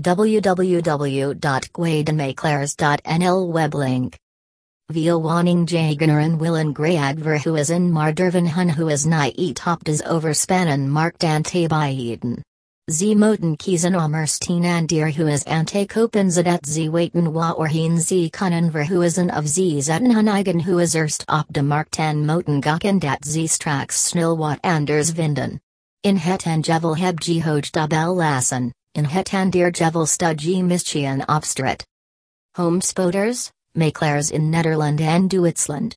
www.quadenmakelaars.nl web link. Via wanning jagenerin willen grayag verhuizen maar durven hun huis niet op des overspannen markt antabieden. Ze moten kiezen omers tien en dier huis antekopen zodat ze weten wa orheen ze kunnen verhuizen of ze zetten hun eigen huis erst op de markt en moten gakken dat ze straks snel wat anders vinden. In het en jevel heb je hoog dabel lassen, in het en dier jevel stud je mischien opstret. Homespotters, makelaars in Nederland en Duitsland.